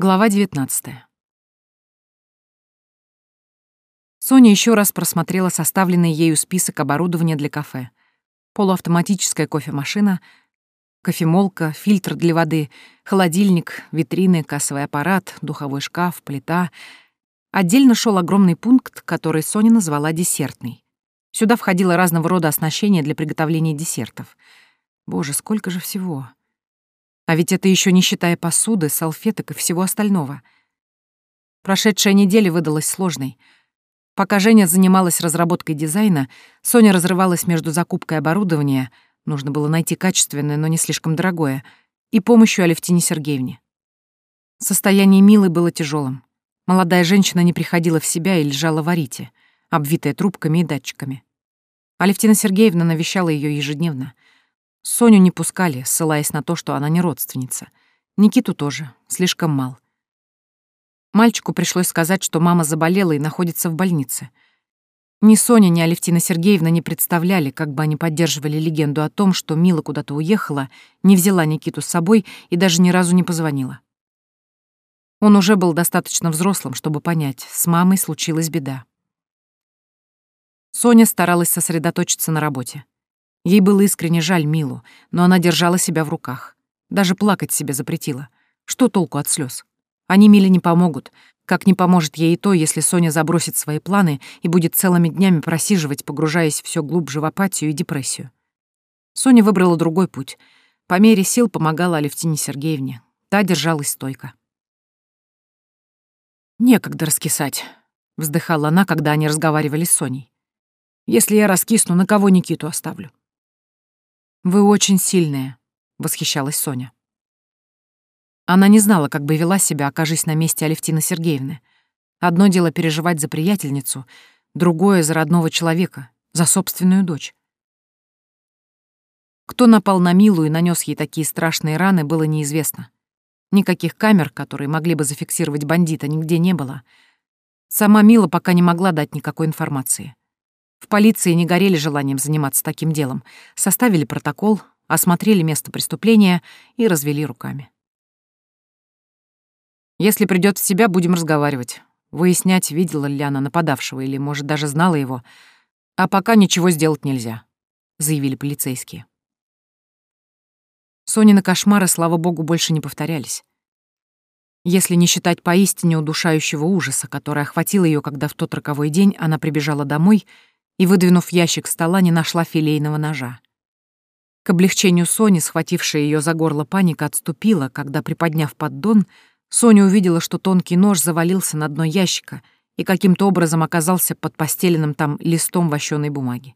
Глава 19. Соня еще раз просмотрела составленный ею список оборудования для кафе. Полуавтоматическая кофемашина, кофемолка, фильтр для воды, холодильник, витрины, кассовый аппарат, духовой шкаф, плита. Отдельно шел огромный пункт, который Соня назвала десертный. Сюда входило разного рода оснащение для приготовления десертов. Боже, сколько же всего! А ведь это еще не считая посуды, салфеток и всего остального. Прошедшая неделя выдалась сложной. Пока Женя занималась разработкой дизайна, Соня разрывалась между закупкой оборудования, нужно было найти качественное, но не слишком дорогое, и помощью Алевтине Сергеевне. Состояние Милы было тяжелым. Молодая женщина не приходила в себя и лежала в арите, обвитая трубками и датчиками. Алевтина Сергеевна навещала ее ежедневно — Соню не пускали, ссылаясь на то, что она не родственница. Никиту тоже, слишком мал. Мальчику пришлось сказать, что мама заболела и находится в больнице. Ни Соня, ни Алевтина Сергеевна не представляли, как бы они поддерживали легенду о том, что Мила куда-то уехала, не взяла Никиту с собой и даже ни разу не позвонила. Он уже был достаточно взрослым, чтобы понять, с мамой случилась беда. Соня старалась сосредоточиться на работе. Ей было искренне жаль Милу, но она держала себя в руках. Даже плакать себе запретила. Что толку от слез? Они Миле не помогут, как не поможет ей и то, если Соня забросит свои планы и будет целыми днями просиживать, погружаясь все глубже в апатию и депрессию. Соня выбрала другой путь. По мере сил помогала Алевтине Сергеевне. Та держалась стойко. «Некогда раскисать», — вздыхала она, когда они разговаривали с Соней. «Если я раскисну, на кого Никиту оставлю? «Вы очень сильная», — восхищалась Соня. Она не знала, как бы вела себя, окажись на месте Алевтины Сергеевны. Одно дело переживать за приятельницу, другое — за родного человека, за собственную дочь. Кто напал на Милу и нанес ей такие страшные раны, было неизвестно. Никаких камер, которые могли бы зафиксировать бандита, нигде не было. Сама Мила пока не могла дать никакой информации. В полиции не горели желанием заниматься таким делом. Составили протокол, осмотрели место преступления и развели руками. Если придёт в себя, будем разговаривать. Выяснять, видела ли она нападавшего или, может, даже знала его. А пока ничего сделать нельзя, заявили полицейские. Сонины кошмары, слава богу, больше не повторялись. Если не считать поистине удушающего ужаса, который охватил ее, когда в тот роковой день она прибежала домой — и, выдвинув ящик стола, не нашла филейного ножа. К облегчению Сони, схватившая ее за горло паника, отступила, когда, приподняв поддон, Соня увидела, что тонкий нож завалился на дно ящика и каким-то образом оказался под постеленным там листом вощеной бумаги.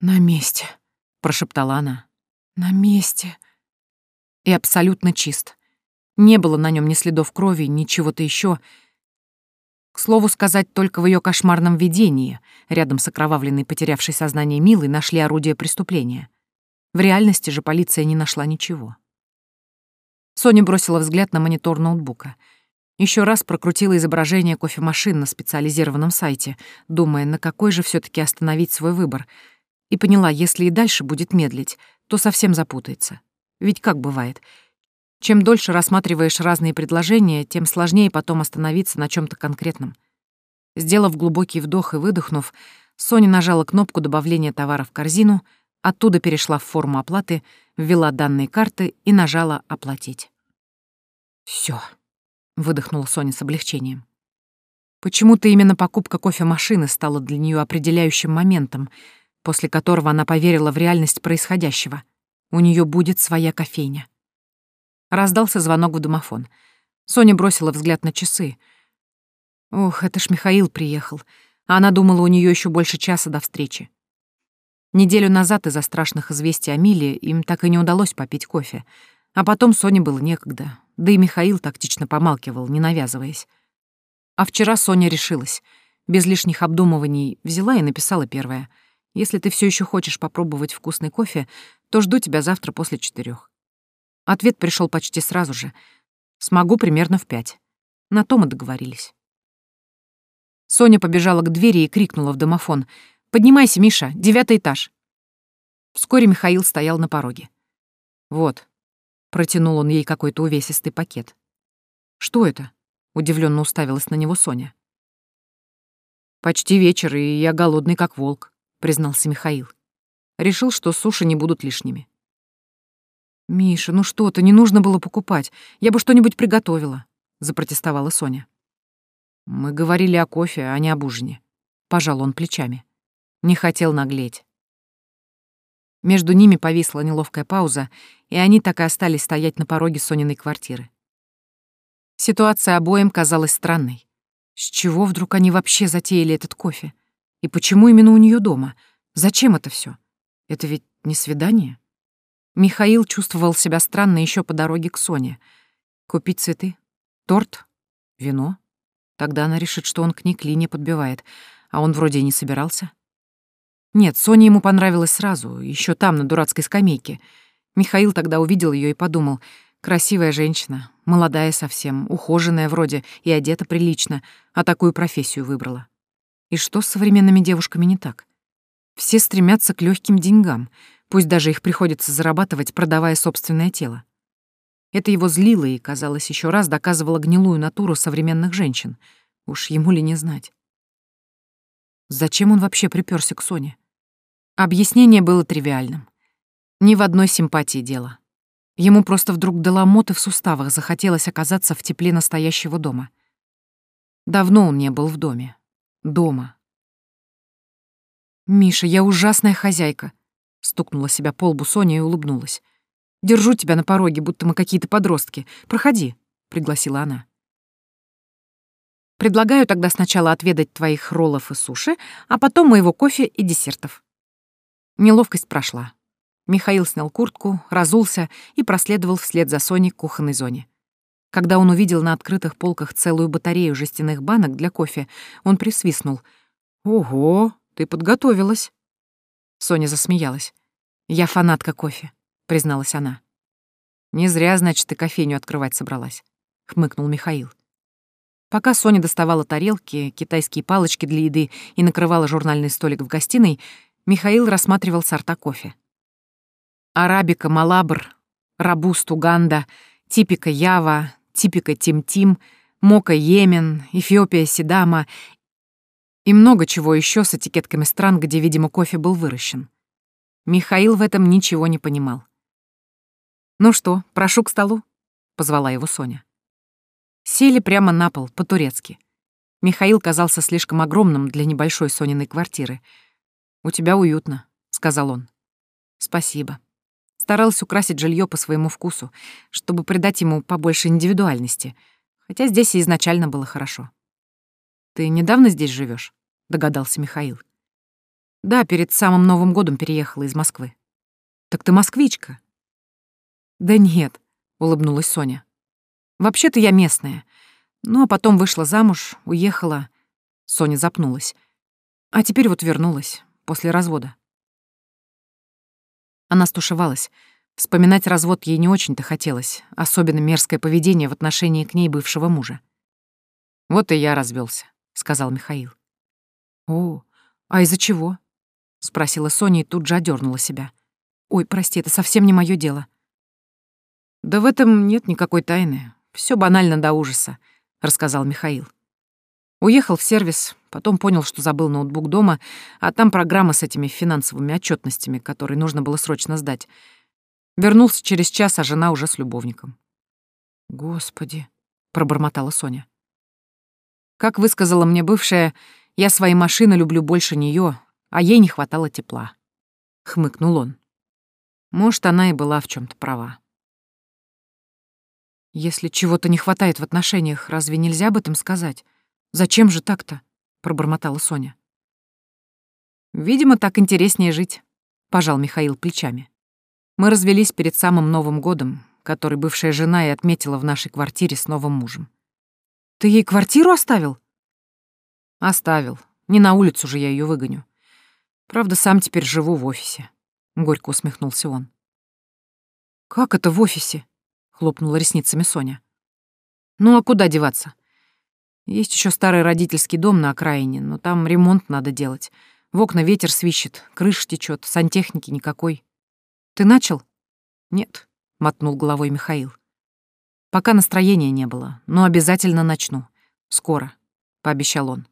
«На месте», — прошептала она. «На месте». И абсолютно чист. Не было на нем ни следов крови, ни чего-то еще, — к слову сказать, только в ее кошмарном видении, рядом с окровавленной потерявшей сознание Милой, нашли орудие преступления. В реальности же полиция не нашла ничего. Соня бросила взгляд на монитор ноутбука. Еще раз прокрутила изображение кофемашин на специализированном сайте, думая, на какой же все таки остановить свой выбор, и поняла, если и дальше будет медлить, то совсем запутается. Ведь как бывает — чем дольше рассматриваешь разные предложения, тем сложнее потом остановиться на чем то конкретном. Сделав глубокий вдох и выдохнув, Соня нажала кнопку добавления товара в корзину, оттуда перешла в форму оплаты, ввела данные карты и нажала «Оплатить». Все, выдохнула Соня с облегчением. Почему-то именно покупка кофемашины стала для нее определяющим моментом, после которого она поверила в реальность происходящего. У нее будет своя кофейня. Раздался звонок в домофон. Соня бросила взгляд на часы. Ох, это ж Михаил приехал. А она думала, у нее еще больше часа до встречи. Неделю назад из-за страшных известий о Миле им так и не удалось попить кофе. А потом Соне было некогда. Да и Михаил тактично помалкивал, не навязываясь. А вчера Соня решилась. Без лишних обдумываний взяла и написала первое. «Если ты все еще хочешь попробовать вкусный кофе, то жду тебя завтра после четырех. Ответ пришел почти сразу же. Смогу примерно в пять. На то мы договорились. Соня побежала к двери и крикнула в домофон. «Поднимайся, Миша, девятый этаж». Вскоре Михаил стоял на пороге. «Вот», — протянул он ей какой-то увесистый пакет. Что это? Удивленно уставилась на него Соня. Почти вечер, и я голодный как волк, признался Михаил. Решил, что суши не будут лишними. Миша, ну что ты, не нужно было покупать. Я бы что-нибудь приготовила, запротестовала Соня. Мы говорили о кофе, а не об ужине. Пожал он плечами. Не хотел наглеть. Между ними повисла неловкая пауза, и они так и остались стоять на пороге Сониной квартиры. Ситуация обоим казалась странной. С чего вдруг они вообще затеяли этот кофе? И почему именно у нее дома? Зачем это все? Это ведь не свидание? Михаил чувствовал себя странно еще по дороге к Соне. Купить цветы? Торт? Вино? Тогда она решит, что он к ней клине подбивает, а он вроде и не собирался. Нет, Соня ему понравилась сразу, еще там, на дурацкой скамейке. Михаил тогда увидел ее и подумал, красивая женщина, молодая совсем, ухоженная вроде и одета прилично, а такую профессию выбрала. И что с современными девушками не так? Все стремятся к легким деньгам, пусть даже их приходится зарабатывать, продавая собственное тело. Это его злило и, казалось, еще раз доказывало гнилую натуру современных женщин. Уж ему ли не знать. Зачем он вообще приперся к Соне? Объяснение было тривиальным. Ни в одной симпатии дело. Ему просто вдруг до ломоты в суставах захотелось оказаться в тепле настоящего дома. Давно он не был в доме. Дома. «Миша, я ужасная хозяйка», — стукнула себя по лбу Соня и улыбнулась. «Держу тебя на пороге, будто мы какие-то подростки. Проходи», — пригласила она. Предлагаю тогда сначала отведать твоих роллов и суши, а потом моего кофе и десертов». Неловкость прошла. Михаил снял куртку, разулся и проследовал вслед за Соней к кухонной зоне. Когда он увидел на открытых полках целую батарею жестяных банок для кофе, он присвистнул. «Ого, ты подготовилась!» Соня засмеялась. «Я фанатка кофе», — призналась она. «Не зря, значит, ты кофейню открывать собралась», — хмыкнул Михаил. Пока Соня доставала тарелки, китайские палочки для еды и накрывала журнальный столик в гостиной, Михаил рассматривал сорта кофе. Арабика, Малабр, Рабуст, Уганда, Типика, Ява, Типика, Тим-Тим, Мока, Йемен, Эфиопия, Сидама и много чего еще с этикетками стран, где, видимо, кофе был выращен. Михаил в этом ничего не понимал. «Ну что, прошу к столу», — позвала его Соня. Сели прямо на пол, по-турецки. Михаил казался слишком огромным для небольшой Сониной квартиры. «У тебя уютно», — сказал он. «Спасибо». Старался украсить жилье по своему вкусу, чтобы придать ему побольше индивидуальности, хотя здесь и изначально было хорошо. «Ты недавно здесь живешь? Догадался Михаил. «Да, перед самым Новым годом переехала из Москвы». «Так ты москвичка?» «Да нет», — улыбнулась Соня. Вообще-то я местная. Ну, а потом вышла замуж, уехала. Соня запнулась. А теперь вот вернулась, после развода. Она стушевалась. Вспоминать развод ей не очень-то хотелось, особенно мерзкое поведение в отношении к ней бывшего мужа. «Вот и я развелся, сказал Михаил. «О, а из-за чего?» — спросила Соня и тут же одернула себя. «Ой, прости, это совсем не мое дело». «Да в этом нет никакой тайны. Все банально до ужаса», — рассказал Михаил. Уехал в сервис, потом понял, что забыл ноутбук дома, а там программа с этими финансовыми отчетностями, которые нужно было срочно сдать. Вернулся через час, а жена уже с любовником. «Господи», — пробормотала Соня. Как высказала мне бывшая, я свои машины люблю больше нее, а ей не хватало тепла. Хмыкнул он. Может, она и была в чем то права. Если чего-то не хватает в отношениях, разве нельзя об этом сказать? Зачем же так-то? пробормотала Соня. Видимо, так интереснее жить, пожал Михаил плечами. Мы развелись перед самым Новым годом, который бывшая жена и отметила в нашей квартире с новым мужем. Ты ей квартиру оставил? Оставил. Не на улицу же я ее выгоню. Правда, сам теперь живу в офисе. Горько усмехнулся он. Как это в офисе? хлопнула ресницами Соня. Ну а куда деваться? Есть еще старый родительский дом на окраине, но там ремонт надо делать. В окна ветер свищет, крыша течет, сантехники никакой. Ты начал? Нет, мотнул головой Михаил. Пока настроения не было, но обязательно начну. Скоро, — пообещал он.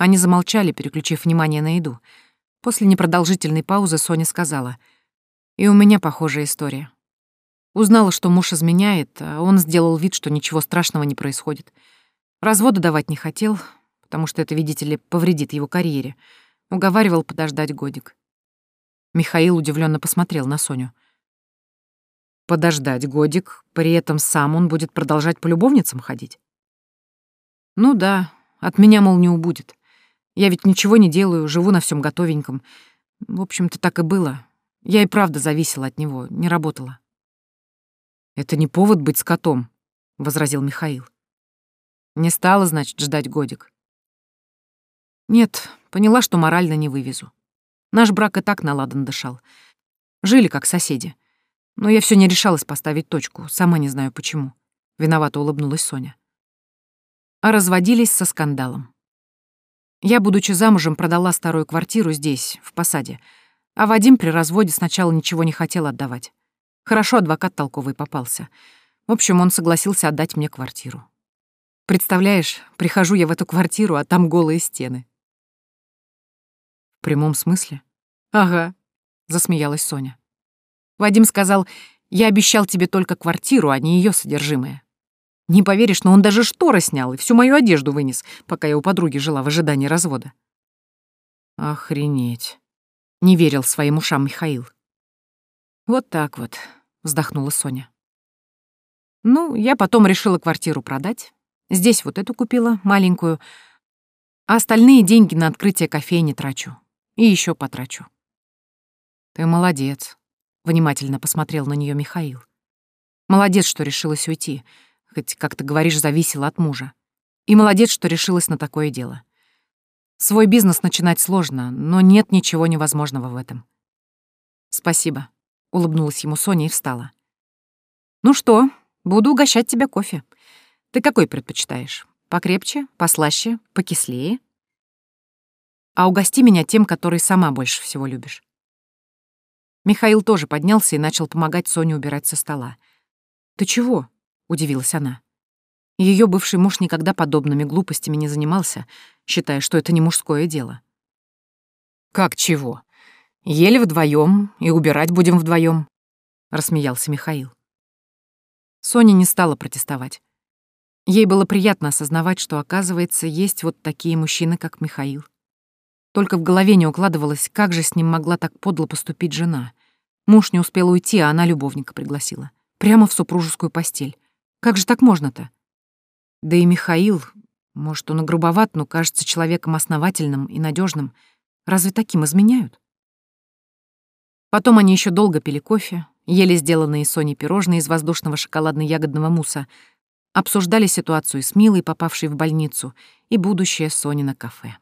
Они замолчали, переключив внимание на еду. После непродолжительной паузы Соня сказала, «И у меня похожая история. Узнала, что муж изменяет, а он сделал вид, что ничего страшного не происходит. Развода давать не хотел, потому что это, видите ли, повредит его карьере. Уговаривал подождать годик. Михаил удивленно посмотрел на Соню. Подождать годик, при этом сам он будет продолжать по любовницам ходить? Ну да, от меня, мол, не убудет. Я ведь ничего не делаю, живу на всем готовеньком. В общем-то, так и было. Я и правда зависела от него, не работала. «Это не повод быть скотом», — возразил Михаил. «Не стала, значит, ждать годик». «Нет, поняла, что морально не вывезу. Наш брак и так наладан дышал. Жили как соседи. Но я все не решалась поставить точку, сама не знаю почему. Виновато улыбнулась Соня. А разводились со скандалом. Я, будучи замужем, продала старую квартиру здесь, в посаде, а Вадим при разводе сначала ничего не хотел отдавать. Хорошо адвокат толковый попался. В общем, он согласился отдать мне квартиру. Представляешь, прихожу я в эту квартиру, а там голые стены. В прямом смысле? Ага, засмеялась Соня. Вадим сказал, я обещал тебе только квартиру, а не ее содержимое. Не поверишь, но он даже шторы снял и всю мою одежду вынес, пока я у подруги жила в ожидании развода. Охренеть. Не верил своим ушам Михаил. Вот так вот, вздохнула Соня. Ну, я потом решила квартиру продать. Здесь вот эту купила, маленькую, а остальные деньги на открытие кофейни трачу. И еще потрачу. Ты молодец, внимательно посмотрел на нее Михаил. Молодец, что решилась уйти, хоть, как ты говоришь, зависела от мужа. И молодец, что решилась на такое дело. Свой бизнес начинать сложно, но нет ничего невозможного в этом. Спасибо, улыбнулась ему Соня и встала. Ну что, буду угощать тебя кофе. Ты какой предпочитаешь? Покрепче, послаще, покислее? А угости меня тем, который сама больше всего любишь. Михаил тоже поднялся и начал помогать Соне убирать со стола. «Ты чего?» — удивилась она. Ее бывший муж никогда подобными глупостями не занимался, считая, что это не мужское дело. «Как чего? Ели вдвоем и убирать будем вдвоем, рассмеялся Михаил. Соня не стала протестовать. Ей было приятно осознавать, что, оказывается, есть вот такие мужчины, как Михаил. Только в голове не укладывалось, как же с ним могла так подло поступить жена. Муж не успел уйти, а она любовника пригласила. Прямо в супружескую постель. Как же так можно-то? Да и Михаил, может, он и грубоват, но кажется человеком основательным и надежным. Разве таким изменяют? Потом они еще долго пили кофе, ели сделанные Соней пирожные из воздушного шоколадно-ягодного мусса, обсуждали ситуацию с Милой, попавшей в больницу, и будущее Сони на кафе.